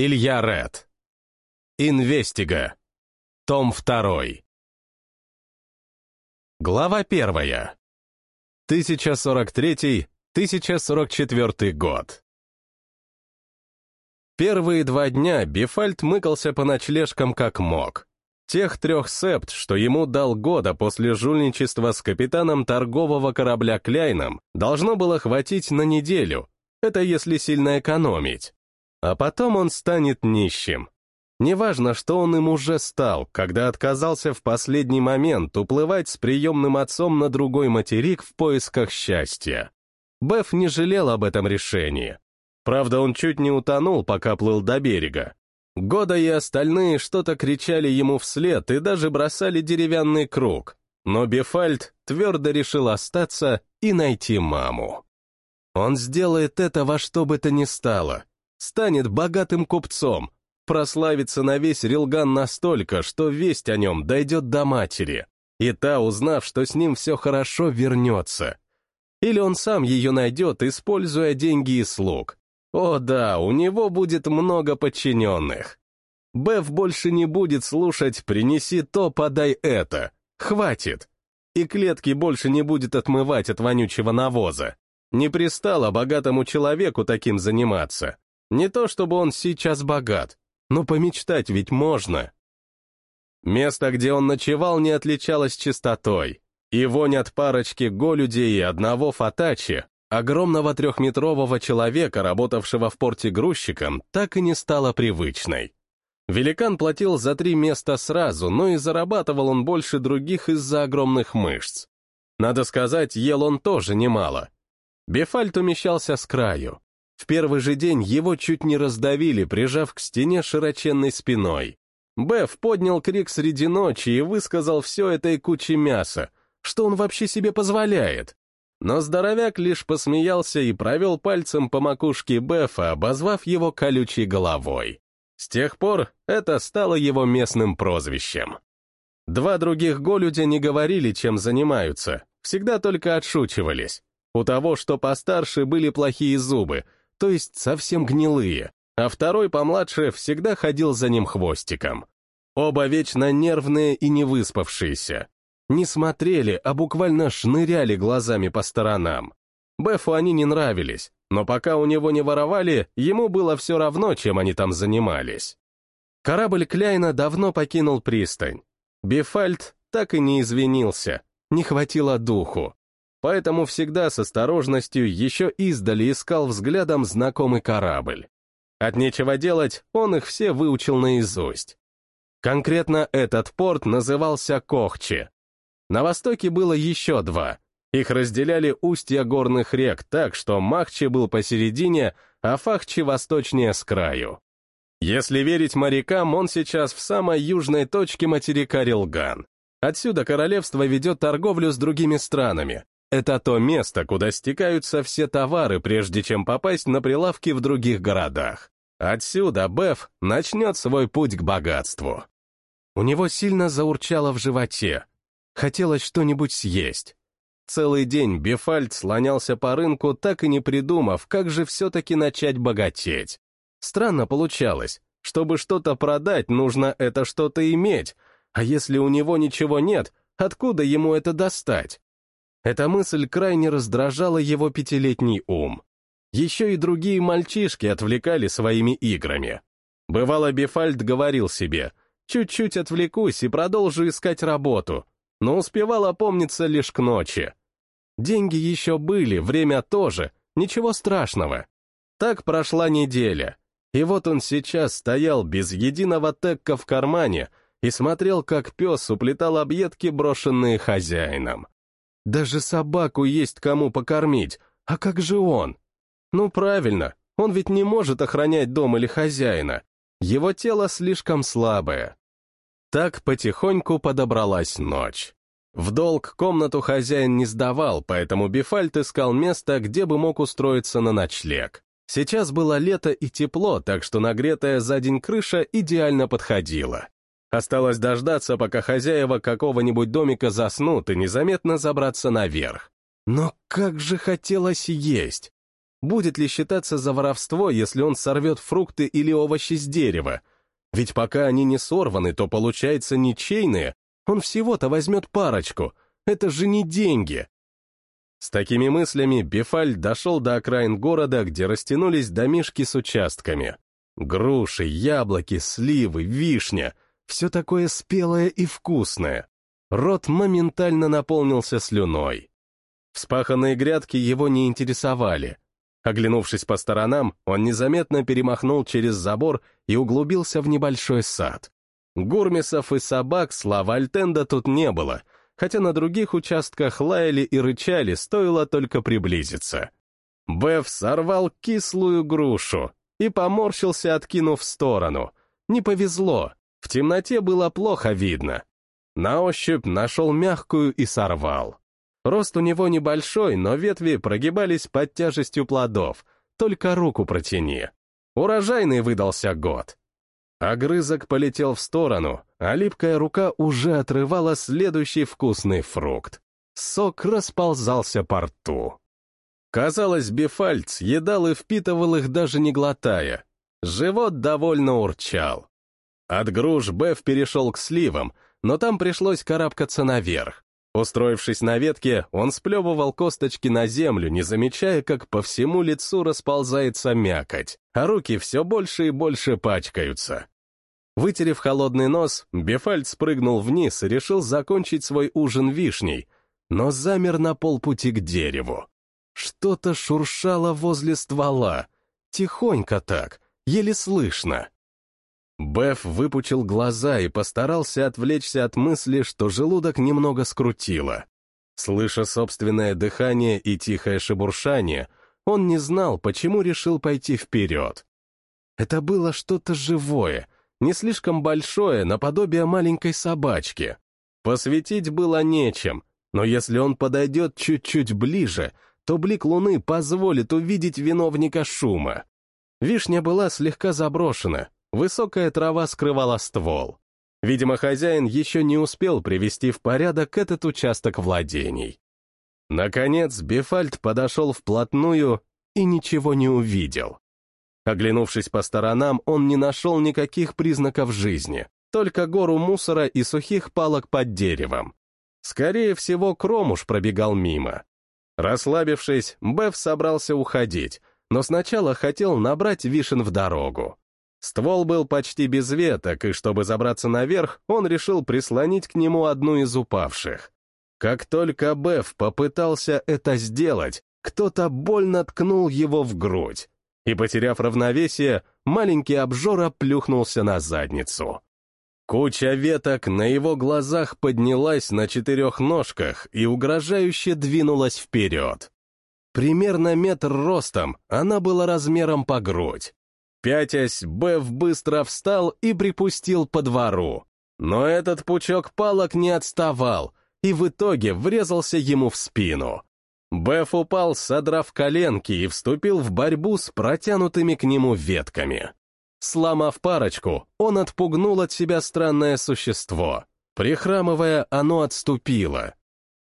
Илья Ред. Инвестига. Том 2. Глава 1. 1043-1044 год. Первые два дня Бифальт мыкался по ночлежкам как мог. Тех трех септ, что ему дал года после жульничества с капитаном торгового корабля Кляйном, должно было хватить на неделю, это если сильно экономить. А потом он станет нищим. Неважно, что он им уже стал, когда отказался в последний момент уплывать с приемным отцом на другой материк в поисках счастья. Беф не жалел об этом решении. Правда, он чуть не утонул, пока плыл до берега. Года и остальные что-то кричали ему вслед и даже бросали деревянный круг. Но Бефальд твердо решил остаться и найти маму. Он сделает это во что бы то ни стало, станет богатым купцом, прославится на весь Рилган настолько, что весть о нем дойдет до матери, и та, узнав, что с ним все хорошо, вернется. Или он сам ее найдет, используя деньги и слуг. О да, у него будет много подчиненных. Беф больше не будет слушать «принеси то, подай это». Хватит. И клетки больше не будет отмывать от вонючего навоза. Не пристало богатому человеку таким заниматься. Не то чтобы он сейчас богат, но помечтать ведь можно. Место, где он ночевал, не отличалось чистотой, и вонь от парочки голюдей и одного фатачи, огромного трехметрового человека, работавшего в порте грузчиком, так и не стала привычной. Великан платил за три места сразу, но и зарабатывал он больше других из-за огромных мышц. Надо сказать, ел он тоже немало. Бефальт умещался с краю, в первый же день его чуть не раздавили, прижав к стене широченной спиной. Беф поднял крик среди ночи и высказал все этой куче мяса, что он вообще себе позволяет. Но здоровяк лишь посмеялся и провел пальцем по макушке Бефа, обозвав его колючей головой. С тех пор это стало его местным прозвищем. Два других голюдя не говорили, чем занимаются, всегда только отшучивались. У того, что постарше, были плохие зубы — то есть совсем гнилые, а второй помладше всегда ходил за ним хвостиком. Оба вечно нервные и невыспавшиеся. Не смотрели, а буквально шныряли глазами по сторонам. Бефу они не нравились, но пока у него не воровали, ему было все равно, чем они там занимались. Корабль Кляйна давно покинул пристань. Бифальт так и не извинился, не хватило духу поэтому всегда с осторожностью еще издали искал взглядом знакомый корабль. От нечего делать, он их все выучил наизусть. Конкретно этот порт назывался Кохче. На востоке было еще два. Их разделяли устья горных рек так, что Махче был посередине, а Фахче восточнее с краю. Если верить морякам, он сейчас в самой южной точке материка Рилган. Отсюда королевство ведет торговлю с другими странами, это то место, куда стекаются все товары, прежде чем попасть на прилавки в других городах. Отсюда Беф начнет свой путь к богатству. У него сильно заурчало в животе. Хотелось что-нибудь съесть. Целый день Бефальд слонялся по рынку, так и не придумав, как же все-таки начать богатеть. Странно получалось. Чтобы что-то продать, нужно это что-то иметь, а если у него ничего нет, откуда ему это достать? Эта мысль крайне раздражала его пятилетний ум. Еще и другие мальчишки отвлекали своими играми. Бывало, Бефальд говорил себе, чуть-чуть отвлекусь и продолжу искать работу, но успевал опомниться лишь к ночи. Деньги еще были, время тоже, ничего страшного. Так прошла неделя, и вот он сейчас стоял без единого текка в кармане и смотрел, как пес уплетал объедки, брошенные хозяином. Даже собаку есть кому покормить, а как же он? Ну правильно, он ведь не может охранять дом или хозяина. Его тело слишком слабое. Так потихоньку подобралась ночь. В долг комнату хозяин не сдавал, поэтому Бифальт искал место, где бы мог устроиться на ночлег. Сейчас было лето и тепло, так что нагретая за день крыша идеально подходила. Осталось дождаться, пока хозяева какого-нибудь домика заснут и незаметно забраться наверх. Но как же хотелось есть! будет ли считаться за воровство, если он сорвет фрукты или овощи с дерева? Ведь пока они не сорваны, то получается ничейные, он всего-то возьмет парочку. Это же не деньги. С такими мыслями Бефаль дошел до окраин города, где растянулись домишки с участками. Груши, яблоки, сливы, вишня — все такое спелое и вкусное. Рот моментально наполнился слюной. Вспаханные грядки его не интересовали. Оглянувшись по сторонам, он незаметно перемахнул через забор и углубился в небольшой сад. Гурмисов и собак слава Альтенда тут не было, хотя на других участках лаяли и рычали, стоило только приблизиться. Беф сорвал кислую грушу и поморщился, откинув в сторону. Не повезло, в темноте было плохо видно. На ощупь нашел мягкую и сорвал. Рост у него небольшой, но ветви прогибались под тяжестью плодов, только руку протяни. Урожайный выдался год. Огрызок полетел в сторону, а липкая рука уже отрывала следующий вкусный фрукт. Сок расползался по рту. Казалось, Бефальц едал и впитывал их даже не глотая. Живот довольно урчал. От груш Беф перешел к сливам, но там пришлось карабкаться наверх. Устроившись на ветке, он сплевывал косточки на землю, не замечая, как по всему лицу расползается мякоть, а руки все больше и больше пачкаются. Вытерев холодный нос, Бефальд спрыгнул вниз и решил закончить свой ужин вишней, но замер на полпути к дереву. Что-то шуршало возле ствола, тихонько так, еле слышно. Беф выпучил глаза и постарался отвлечься от мысли, что желудок немного скрутило. Слыша собственное дыхание и тихое шебуршание, он не знал, почему решил пойти вперед. Это было что-то живое, не слишком большое, наподобие маленькой собачки. Посветить было нечем, но если он подойдет чуть-чуть ближе, то блик луны позволит увидеть виновника шума. Вишня была слегка заброшена, Высокая трава скрывала ствол. Видимо, хозяин еще не успел привести в порядок этот участок владений. Наконец, Бефальд подошел вплотную и ничего не увидел. Оглянувшись по сторонам, он не нашел никаких признаков жизни, только гору мусора и сухих палок под деревом. Скорее всего, Кромуш пробегал мимо. Расслабившись, Беф собрался уходить, но сначала хотел набрать вишен в дорогу. Ствол был почти без веток, и чтобы забраться наверх, он решил прислонить к нему одну из упавших. Как только Беф попытался это сделать, кто-то больно ткнул его в грудь, и, потеряв равновесие, маленький обжора плюхнулся на задницу. Куча веток на его глазах поднялась на четырех ножках и угрожающе двинулась вперед. Примерно метр ростом, она была размером по грудь. Пятясь, Беф быстро встал и припустил по двору. Но этот пучок палок не отставал и в итоге врезался ему в спину. Беф упал, содрав коленки, и вступил в борьбу с протянутыми к нему ветками. Сломав парочку, он отпугнул от себя странное существо. Прихрамывая, оно отступило.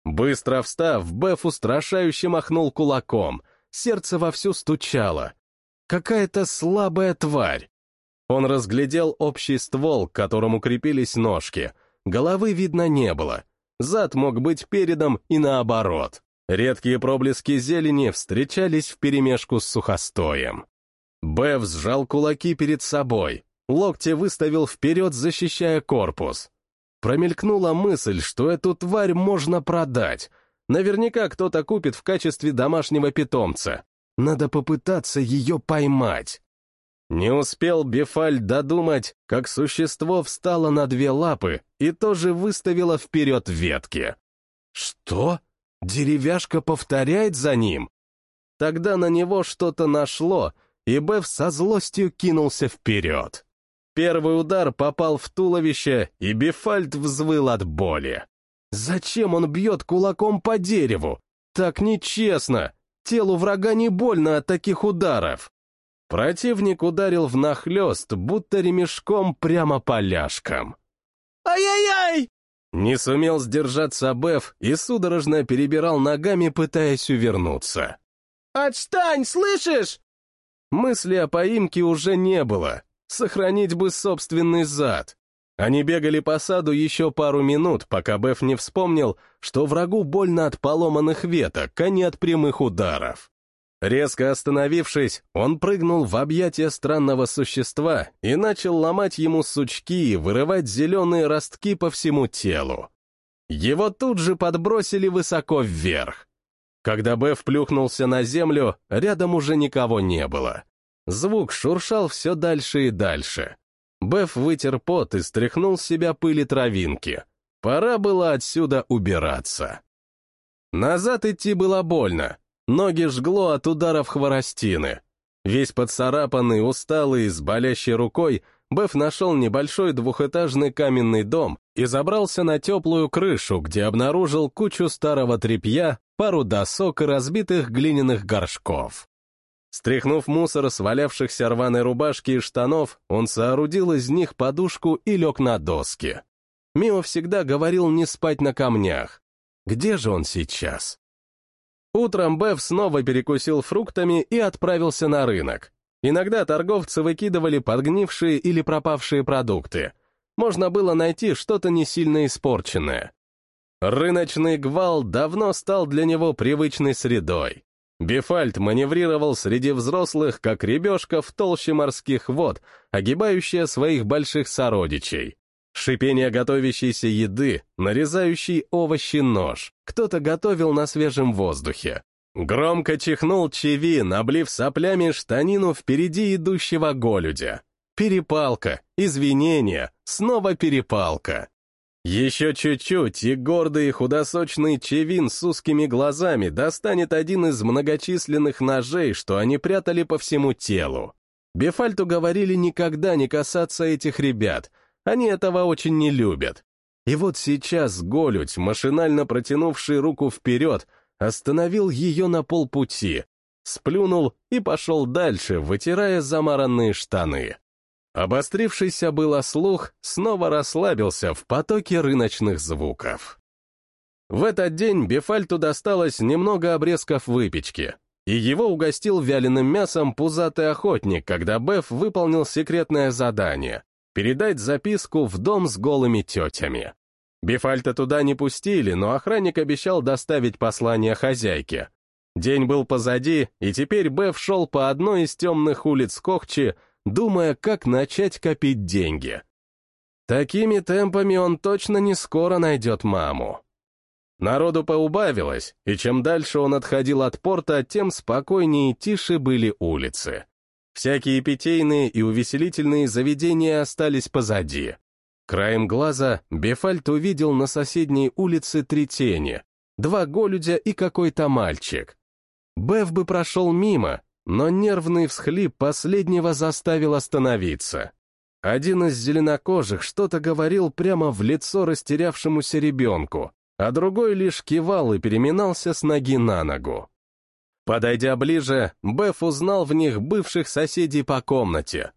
Быстро встав, Беф устрашающе махнул кулаком, сердце вовсю стучало, Какая-то слабая тварь. Он разглядел общий ствол, к которому крепились ножки. Головы видно не было. Зад мог быть передом и наоборот. Редкие проблески зелени встречались вперемешку с сухостоем. Бэв сжал кулаки перед собой, локти выставил вперед, защищая корпус. Промелькнула мысль, что эту тварь можно продать. Наверняка кто-то купит в качестве домашнего питомца. Надо попытаться ее поймать. Не успел Бефаль додумать, как существо встало на две лапы и тоже выставило вперед ветки. Что? Деревяшка повторяет за ним? Тогда на него что-то нашло, и Беф со злостью кинулся вперед. Первый удар попал в туловище, и Бефальд взвыл от боли. Зачем он бьет кулаком по дереву? Так нечестно. Телу врага не больно от таких ударов. Противник ударил внахлёст, будто ремешком прямо по ляжкам. «Ай-яй-яй!» Не сумел сдержаться Беф и судорожно перебирал ногами, пытаясь увернуться. «Отстань, слышишь?» Мысли о поимке уже не было. Сохранить бы собственный зад. Они бегали по саду еще пару минут, пока Беф не вспомнил, что врагу больно от поломанных веток, а не от прямых ударов. Резко остановившись, он прыгнул в объятия странного существа и начал ломать ему сучки и вырывать зеленые ростки по всему телу. Его тут же подбросили высоко вверх. Когда Беф плюхнулся на землю, рядом уже никого не было. Звук шуршал все дальше и дальше. Беф вытер пот и стряхнул с себя пыли травинки. Пора было отсюда убираться. Назад идти было больно, Ноги жгло от ударов хворостины. Весь поцарапанный, усталый, с болящей рукой, Беф нашел небольшой двухэтажный каменный дом и забрался на теплую крышу, где обнаружил кучу старого тряпья, пару досок и разбитых глиняных горшков. Стряхнув мусор с валявшихся рваной рубашки и штанов, он соорудил из них подушку и лег на доски. Мио всегда говорил не спать на камнях. Где же он сейчас? Утром Беф снова перекусил фруктами и отправился на рынок. Иногда торговцы выкидывали подгнившие или пропавшие продукты. Можно было найти что-то не сильно испорченное. Рыночный гвал давно стал для него привычной средой. Бефальт маневрировал среди взрослых, как ребешка в толще морских вод, огибающая своих больших сородичей. Шипение готовящейся еды, нарезающий овощи нож. Кто-то готовил на свежем воздухе. Громко чихнул Чевин, облив соплями штанину впереди идущего голюдя. Перепалка, извинения, снова перепалка. Еще чуть-чуть, и гордый и худосочный Чевин с узкими глазами достанет один из многочисленных ножей, что они прятали по всему телу. Бефальту говорили никогда не касаться этих ребят — они этого очень не любят. И вот сейчас Голють, машинально протянувший руку вперед, остановил ее на полпути, сплюнул и пошел дальше, вытирая замаранные штаны. Обострившийся было слух снова расслабился в потоке рыночных звуков. В этот день Бефальту досталось немного обрезков выпечки, и его угостил вяленым мясом пузатый охотник, когда Беф выполнил секретное задание передать записку в дом с голыми тетями. Бифальта туда не пустили, но охранник обещал доставить послание хозяйке. День был позади, и теперь Беф шел по одной из темных улиц Кохчи, думая, как начать копить деньги. Такими темпами он точно не скоро найдет маму. Народу поубавилось, и чем дальше он отходил от порта, тем спокойнее и тише были улицы. Всякие питейные и увеселительные заведения остались позади. Краем глаза Бефальт увидел на соседней улице три тени, два голюдя и какой-то мальчик. Беф бы прошел мимо, но нервный всхлип последнего заставил остановиться. Один из зеленокожих что-то говорил прямо в лицо растерявшемуся ребенку, а другой лишь кивал и переминался с ноги на ногу. Подойдя ближе, Беф узнал в них бывших соседей по комнате.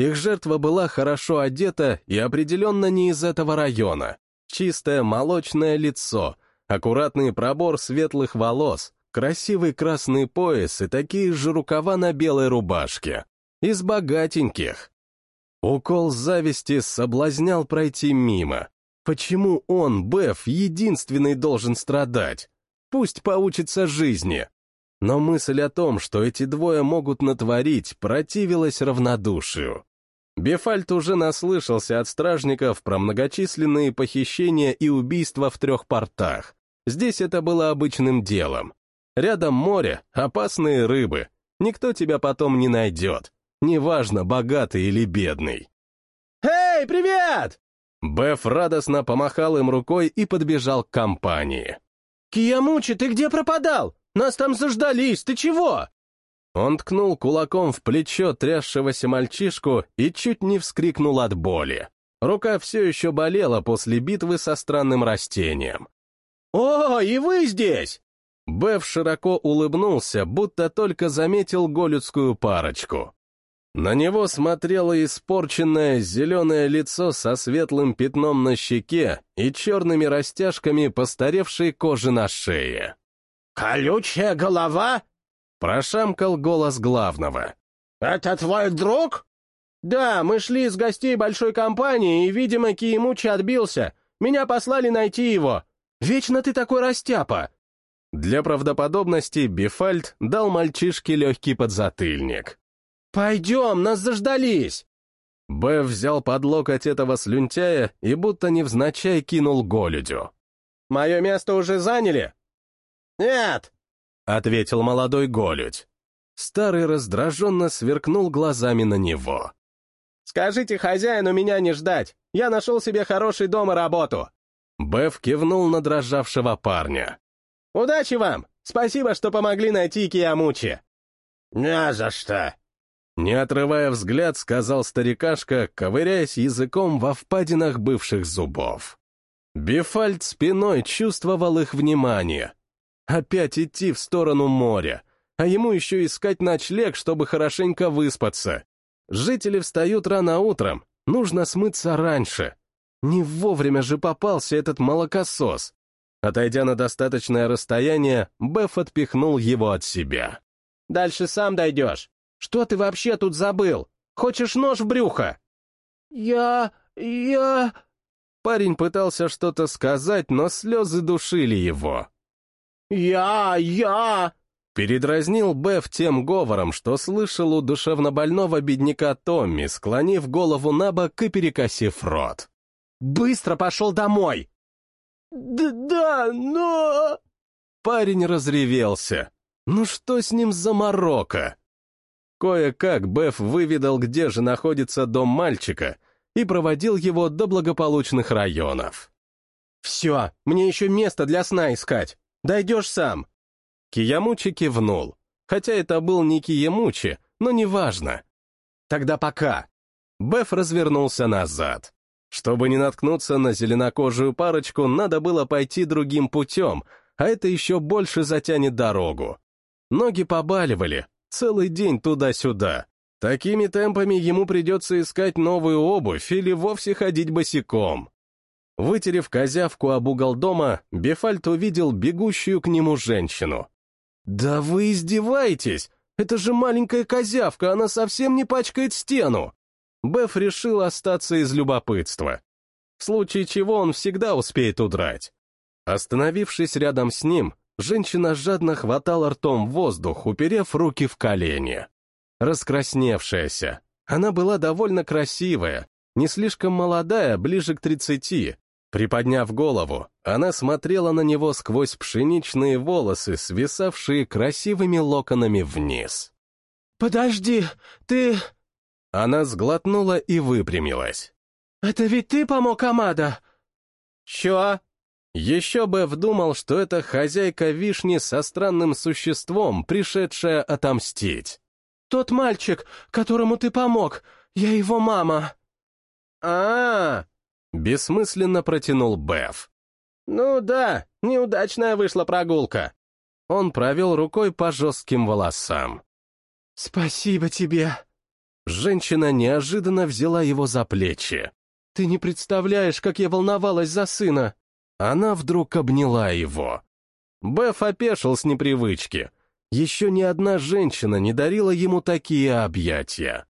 Их жертва была хорошо одета и определенно не из этого района. Чистое молочное лицо, аккуратный пробор светлых волос, красивый красный пояс и такие же рукава на белой рубашке. Из богатеньких. Укол зависти соблазнял пройти мимо. Почему он, Беф, единственный должен страдать? Пусть поучится жизни. Но мысль о том, что эти двое могут натворить, противилась равнодушию. Бефальт уже наслышался от стражников про многочисленные похищения и убийства в трех портах. Здесь это было обычным делом. Рядом море, опасные рыбы. Никто тебя потом не найдет. Неважно, богатый или бедный. «Эй, привет!» Беф радостно помахал им рукой и подбежал к компании. «Киямучи, ты где пропадал? Нас там заждались, ты чего?» Он ткнул кулаком в плечо трясшегося мальчишку и чуть не вскрикнул от боли. Рука все еще болела после битвы со странным растением. «О, и вы здесь!» Беф широко улыбнулся, будто только заметил голюдскую парочку. На него смотрело испорченное зеленое лицо со светлым пятном на щеке и черными растяжками постаревшей кожи на шее. «Колючая голова?» Прошамкал голос главного. «Это твой друг?» «Да, мы шли из гостей большой компании, и, видимо, Киемучи отбился. Меня послали найти его. Вечно ты такой растяпа!» Для правдоподобности Бифальд дал мальчишке легкий подзатыльник. «Пойдем, нас заждались!» Б взял под локоть этого слюнтяя и будто невзначай кинул голюдю. «Мое место уже заняли?» «Нет!» — ответил молодой голюдь. Старый раздраженно сверкнул глазами на него. «Скажите хозяину меня не ждать. Я нашел себе хороший дом и работу». Беф кивнул на дрожавшего парня. «Удачи вам! Спасибо, что помогли найти Киямучи!» «Не за что!» Не отрывая взгляд, сказал старикашка, ковыряясь языком во впадинах бывших зубов. Бифальд спиной чувствовал их внимание. Опять идти в сторону моря, а ему еще искать ночлег, чтобы хорошенько выспаться. Жители встают рано утром, нужно смыться раньше. Не вовремя же попался этот молокосос. Отойдя на достаточное расстояние, Беф отпихнул его от себя. «Дальше сам дойдешь. Что ты вообще тут забыл? Хочешь нож в брюхо?» «Я... я...» Парень пытался что-то сказать, но слезы душили его. «Я... я...» Передразнил Беф тем говором, что слышал у душевнобольного бедняка Томми, склонив голову на бок и перекосив рот. «Быстро пошел домой!» «Да, да, но...» Парень разревелся. Ну что с ним за морока? Кое-как Беф выведал, где же находится дом мальчика, и проводил его до благополучных районов. «Все, мне еще место для сна искать. Дойдешь сам». Киямучи кивнул. Хотя это был не Киямучи, но неважно. «Тогда пока». Беф развернулся назад. Чтобы не наткнуться на зеленокожую парочку, надо было пойти другим путем, а это еще больше затянет дорогу. Ноги побаливали, целый день туда-сюда. Такими темпами ему придется искать новую обувь или вовсе ходить босиком. Вытерев козявку об угол дома, Бефальт увидел бегущую к нему женщину. «Да вы издеваетесь! Это же маленькая козявка, она совсем не пачкает стену!» Беф решил остаться из любопытства. В случае чего он всегда успеет удрать. Остановившись рядом с ним, женщина жадно хватала ртом воздух, уперев руки в колени. Раскрасневшаяся. Она была довольно красивая, не слишком молодая, ближе к тридцати, Приподняв голову, она смотрела на него сквозь пшеничные волосы, свисавшие красивыми локонами вниз. «Подожди, ты...» Она сглотнула и выпрямилась. «Это ведь ты помог Амада?» «Чё?» Еще бы вдумал, что это хозяйка вишни со странным существом, пришедшая отомстить. «Тот мальчик, которому ты помог, я его мама». «А-а-а!» Бессмысленно протянул Беф. «Ну да, неудачная вышла прогулка». Он провел рукой по жестким волосам. «Спасибо тебе». Женщина неожиданно взяла его за плечи. «Ты не представляешь, как я волновалась за сына!» Она вдруг обняла его. Беф опешил с непривычки. Еще ни одна женщина не дарила ему такие объятия.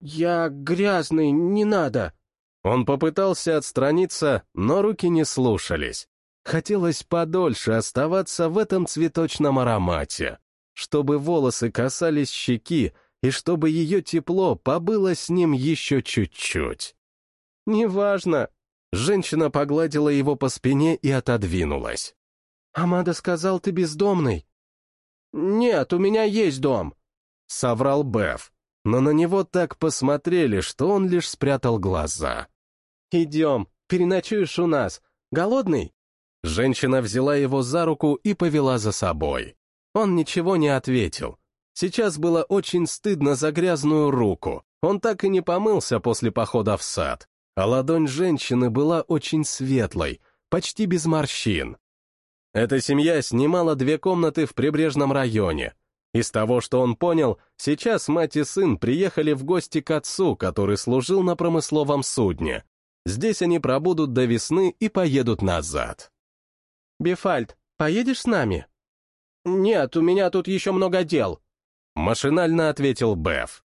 «Я грязный, не надо», он попытался отстраниться, но руки не слушались. Хотелось подольше оставаться в этом цветочном аромате, чтобы волосы касались щеки и чтобы ее тепло побыло с ним еще чуть-чуть. «Неважно», — женщина погладила его по спине и отодвинулась. «Амада сказал, ты бездомный». «Нет, у меня есть дом», — соврал Беф но на него так посмотрели, что он лишь спрятал глаза. «Идем, переночуешь у нас. Голодный?» Женщина взяла его за руку и повела за собой. Он ничего не ответил. Сейчас было очень стыдно за грязную руку. Он так и не помылся после похода в сад. А ладонь женщины была очень светлой, почти без морщин. Эта семья снимала две комнаты в прибрежном районе, из того, что он понял, сейчас мать и сын приехали в гости к отцу, который служил на промысловом судне. Здесь они пробудут до весны и поедут назад. «Бефальд, поедешь с нами?» Нет, у меня тут еще много дел. Машинально ответил Беф.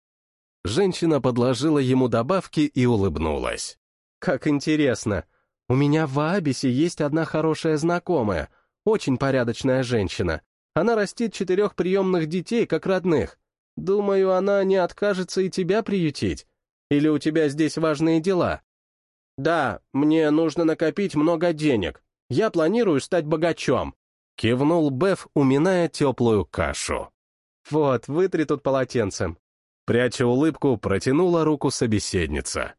Женщина подложила ему добавки и улыбнулась. Как интересно. У меня в Аабисе есть одна хорошая знакомая, очень порядочная женщина. Она растит четырех приемных детей, как родных. Думаю, она не откажется и тебя приютить. Или у тебя здесь важные дела? Да, мне нужно накопить много денег. Я планирую стать богачом. Кивнул Беф, уминая теплую кашу. Вот, вытри тут полотенцем. Пряча улыбку, протянула руку собеседница.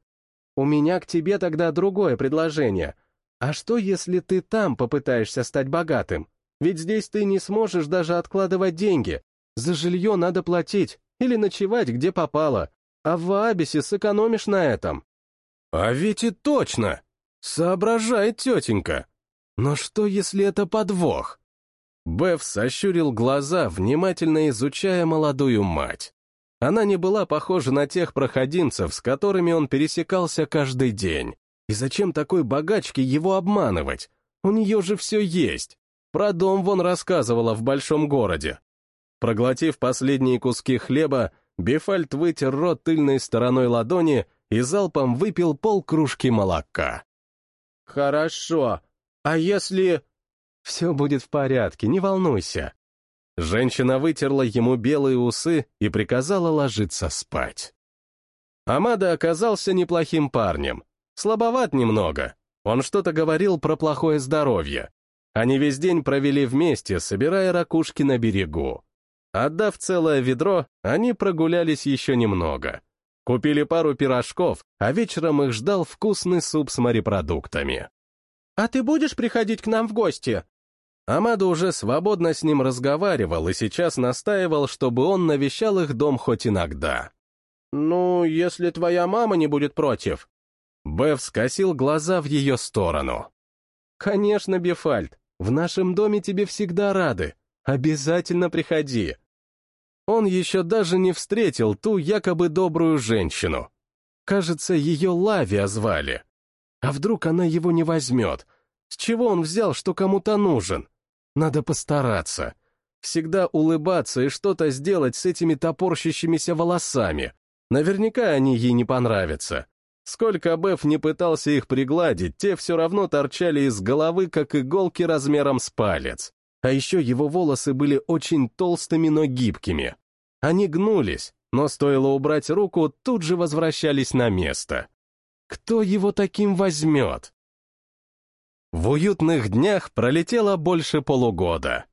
У меня к тебе тогда другое предложение. А что, если ты там попытаешься стать богатым? Ведь здесь ты не сможешь даже откладывать деньги. За жилье надо платить или ночевать, где попало. А в Абисе сэкономишь на этом. А ведь и точно! Соображает тетенька. Но что, если это подвох? Беф сощурил глаза, внимательно изучая молодую мать. Она не была похожа на тех проходимцев, с которыми он пересекался каждый день. И зачем такой богачке его обманывать? У нее же все есть. Про дом вон рассказывала в большом городе. Проглотив последние куски хлеба, Бефальт вытер рот тыльной стороной ладони и залпом выпил полкружки молока. «Хорошо. А если...» «Все будет в порядке, не волнуйся». Женщина вытерла ему белые усы и приказала ложиться спать. Амада оказался неплохим парнем. Слабоват немного. Он что-то говорил про плохое здоровье. Они весь день провели вместе, собирая ракушки на берегу. Отдав целое ведро, они прогулялись еще немного. Купили пару пирожков, а вечером их ждал вкусный суп с морепродуктами. «А ты будешь приходить к нам в гости?» Амада уже свободно с ним разговаривал и сейчас настаивал, чтобы он навещал их дом хоть иногда. «Ну, если твоя мама не будет против». Беф скосил глаза в ее сторону. «Конечно, Бефальд, в нашем доме тебе всегда рады. Обязательно приходи. Он еще даже не встретил ту якобы добрую женщину. Кажется, ее Лавия звали. А вдруг она его не возьмет? С чего он взял, что кому-то нужен? Надо постараться. Всегда улыбаться и что-то сделать с этими топорщащимися волосами. Наверняка они ей не понравятся. Сколько Беф не пытался их пригладить, те все равно торчали из головы, как иголки размером с палец. А еще его волосы были очень толстыми, но гибкими. Они гнулись, но стоило убрать руку, тут же возвращались на место. Кто его таким возьмет? В уютных днях пролетело больше полугода.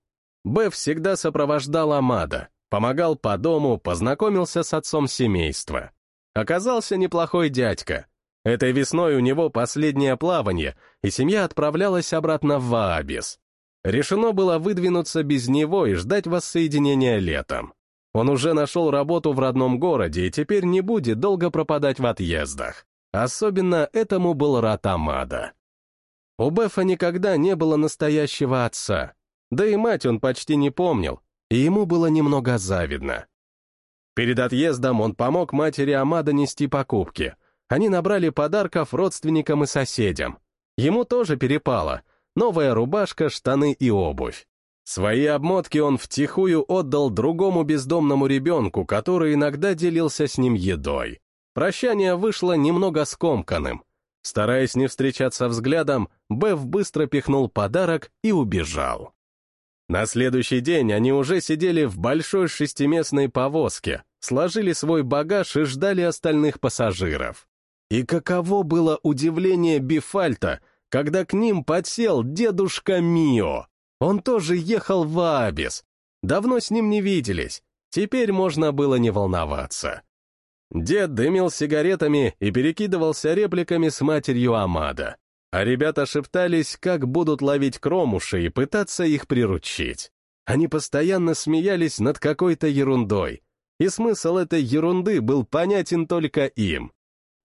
Б всегда сопровождал Амада, помогал по дому, познакомился с отцом семейства. Оказался неплохой дядька. Этой весной у него последнее плавание, и семья отправлялась обратно в Ваабис. Решено было выдвинуться без него и ждать воссоединения летом. Он уже нашел работу в родном городе и теперь не будет долго пропадать в отъездах. Особенно этому был рад Амада. У Бефа никогда не было настоящего отца, да и мать он почти не помнил, и ему было немного завидно. Перед отъездом он помог матери Амада нести покупки. Они набрали подарков родственникам и соседям. Ему тоже перепало — новая рубашка, штаны и обувь. Свои обмотки он втихую отдал другому бездомному ребенку, который иногда делился с ним едой. Прощание вышло немного скомканным. Стараясь не встречаться взглядом, Беф быстро пихнул подарок и убежал. На следующий день они уже сидели в большой шестиместной повозке, сложили свой багаж и ждали остальных пассажиров. И каково было удивление Бифальта, когда к ним подсел дедушка Мио. Он тоже ехал в Абис. Давно с ним не виделись. Теперь можно было не волноваться. Дед дымил сигаретами и перекидывался репликами с матерью Амада. А ребята шептались, как будут ловить кромуши и пытаться их приручить. Они постоянно смеялись над какой-то ерундой. И смысл этой ерунды был понятен только им.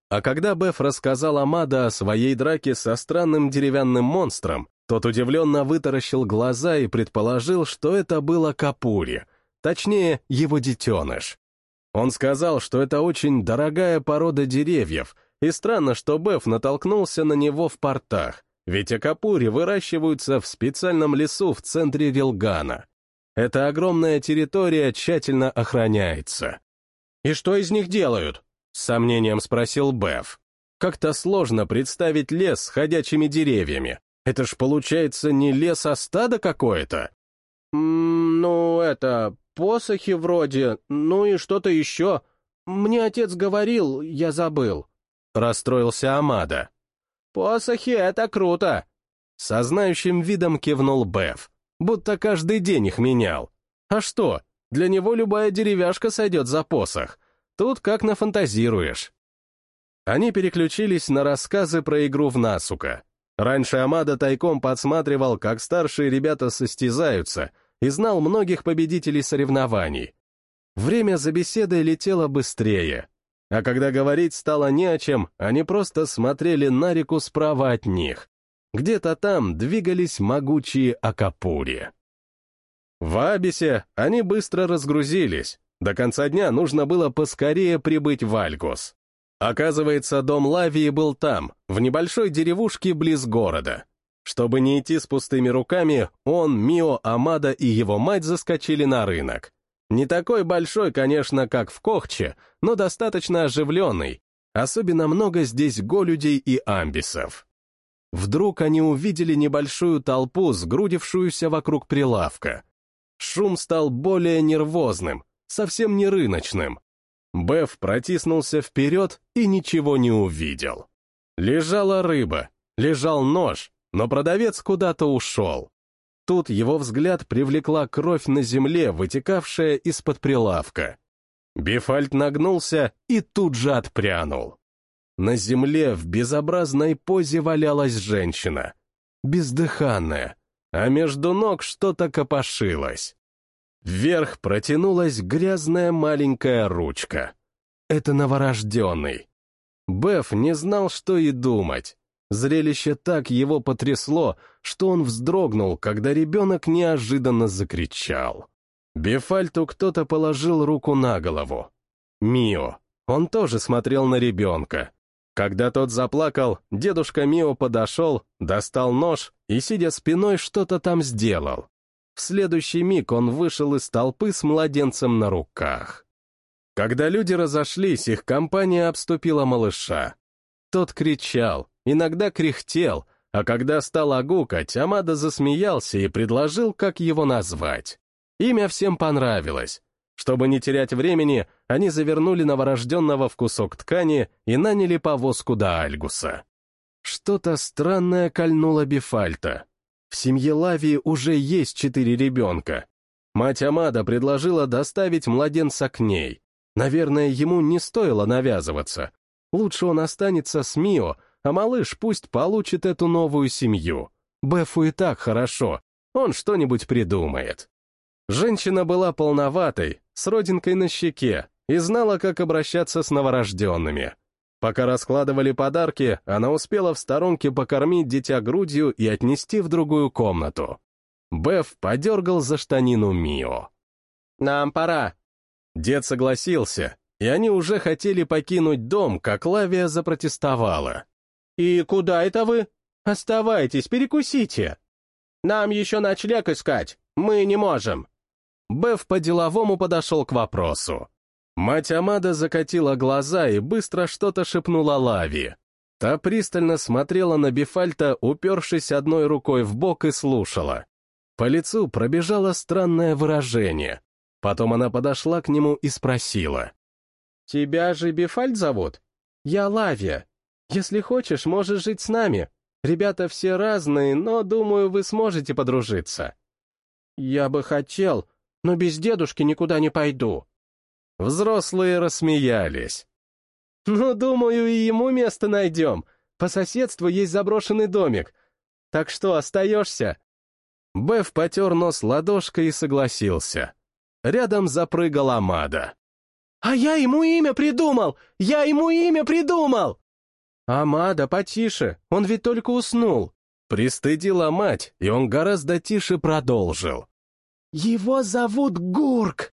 А когда Беф рассказал Амада о своей драке со странным деревянным монстром, тот удивленно вытаращил глаза и предположил, что это было Капури, точнее, его детеныш. Он сказал, что это очень дорогая порода деревьев, и странно, что Беф натолкнулся на него в портах, ведь акапури выращиваются в специальном лесу в центре Рилгана. Эта огромная территория тщательно охраняется. «И что из них делают?» — с сомнением спросил Беф. «Как-то сложно представить лес с ходячими деревьями. Это ж получается не лес, а стадо какое-то». «Ну, это, посохи вроде, ну и что-то еще. Мне отец говорил, я забыл». Расстроился Амада. «Посохи — это круто!» Со знающим видом кивнул Беф, будто каждый день их менял. А что, для него любая деревяшка сойдет за посох. Тут как нафантазируешь. Они переключились на рассказы про игру в Насука. Раньше Амада тайком подсматривал, как старшие ребята состязаются, и знал многих победителей соревнований. Время за беседой летело быстрее. А когда говорить стало не о чем, они просто смотрели на реку справа от них. Где-то там двигались могучие Акапури. В Абисе они быстро разгрузились. До конца дня нужно было поскорее прибыть в Альгус. Оказывается, дом Лавии был там, в небольшой деревушке близ города. Чтобы не идти с пустыми руками, он, Мио, Амада и его мать заскочили на рынок. Не такой большой, конечно, как в Кохче, но достаточно оживленный. Особенно много здесь голюдей и амбисов. Вдруг они увидели небольшую толпу, сгрудившуюся вокруг прилавка. Шум стал более нервозным, совсем не рыночным. Беф протиснулся вперед и ничего не увидел. Лежала рыба, лежал нож, но продавец куда-то ушел. Тут его взгляд привлекла кровь на земле, вытекавшая из-под прилавка. Бифальт нагнулся и тут же отпрянул. На земле в безобразной позе валялась женщина. Бездыханная, а между ног что-то копошилось. Вверх протянулась грязная маленькая ручка. Это новорожденный. Беф не знал, что и думать. Зрелище так его потрясло, что он вздрогнул, когда ребенок неожиданно закричал. Бефальту кто-то положил руку на голову. Мио. Он тоже смотрел на ребенка. Когда тот заплакал, дедушка Мио подошел, достал нож и, сидя спиной, что-то там сделал. В следующий миг он вышел из толпы с младенцем на руках. Когда люди разошлись, их компания обступила малыша. Тот кричал, иногда кряхтел, а когда стал огукать, Амада засмеялся и предложил, как его назвать. Имя всем понравилось. Чтобы не терять времени, они завернули новорожденного в кусок ткани и наняли повозку до Альгуса. Что-то странное кольнуло Бифальта. В семье Лавии уже есть четыре ребенка. Мать Амада предложила доставить младенца к ней. Наверное, ему не стоило навязываться. Лучше он останется с Мио, а малыш пусть получит эту новую семью. Бефу и так хорошо, он что-нибудь придумает. Женщина была полноватой, с родинкой на щеке, и знала, как обращаться с новорожденными. Пока раскладывали подарки, она успела в сторонке покормить дитя грудью и отнести в другую комнату. Беф подергал за штанину Мио. «Нам пора». Дед согласился, и они уже хотели покинуть дом, как Лавия запротестовала. «И куда это вы? Оставайтесь, перекусите. Нам еще ночлег искать, мы не можем». Беф по-деловому подошел к вопросу. Мать Амада закатила глаза и быстро что-то шепнула Лави. Та пристально смотрела на Бифальта, упершись одной рукой в бок и слушала. По лицу пробежало странное выражение. Потом она подошла к нему и спросила. «Тебя же Бифальт зовут? Я Лавия. Если хочешь, можешь жить с нами. Ребята все разные, но, думаю, вы сможете подружиться». «Я бы хотел, но без дедушки никуда не пойду», Взрослые рассмеялись. «Ну, думаю, и ему место найдем. По соседству есть заброшенный домик. Так что, остаешься?» Беф потер нос ладошкой и согласился. Рядом запрыгал Амада. «А я ему имя придумал! Я ему имя придумал!» «Амада, потише, он ведь только уснул!» Пристыдила мать, и он гораздо тише продолжил. «Его зовут Гурк!»